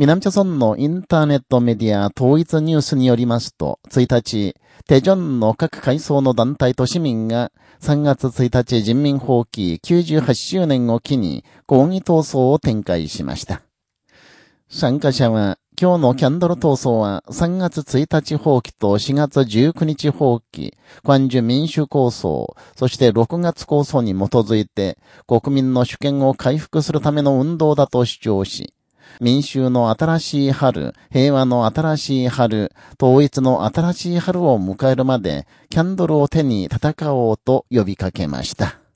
南朝村のインターネットメディア統一ニュースによりますと、1日、テジョンの各階層の団体と市民が3月1日人民放棄98周年を機に抗議闘争を展開しました。参加者は、今日のキャンドル闘争は3月1日放棄と4月19日放棄、関樹民主構想、そして6月構想に基づいて国民の主権を回復するための運動だと主張し、民衆の新しい春、平和の新しい春、統一の新しい春を迎えるまで、キャンドルを手に戦おうと呼びかけました。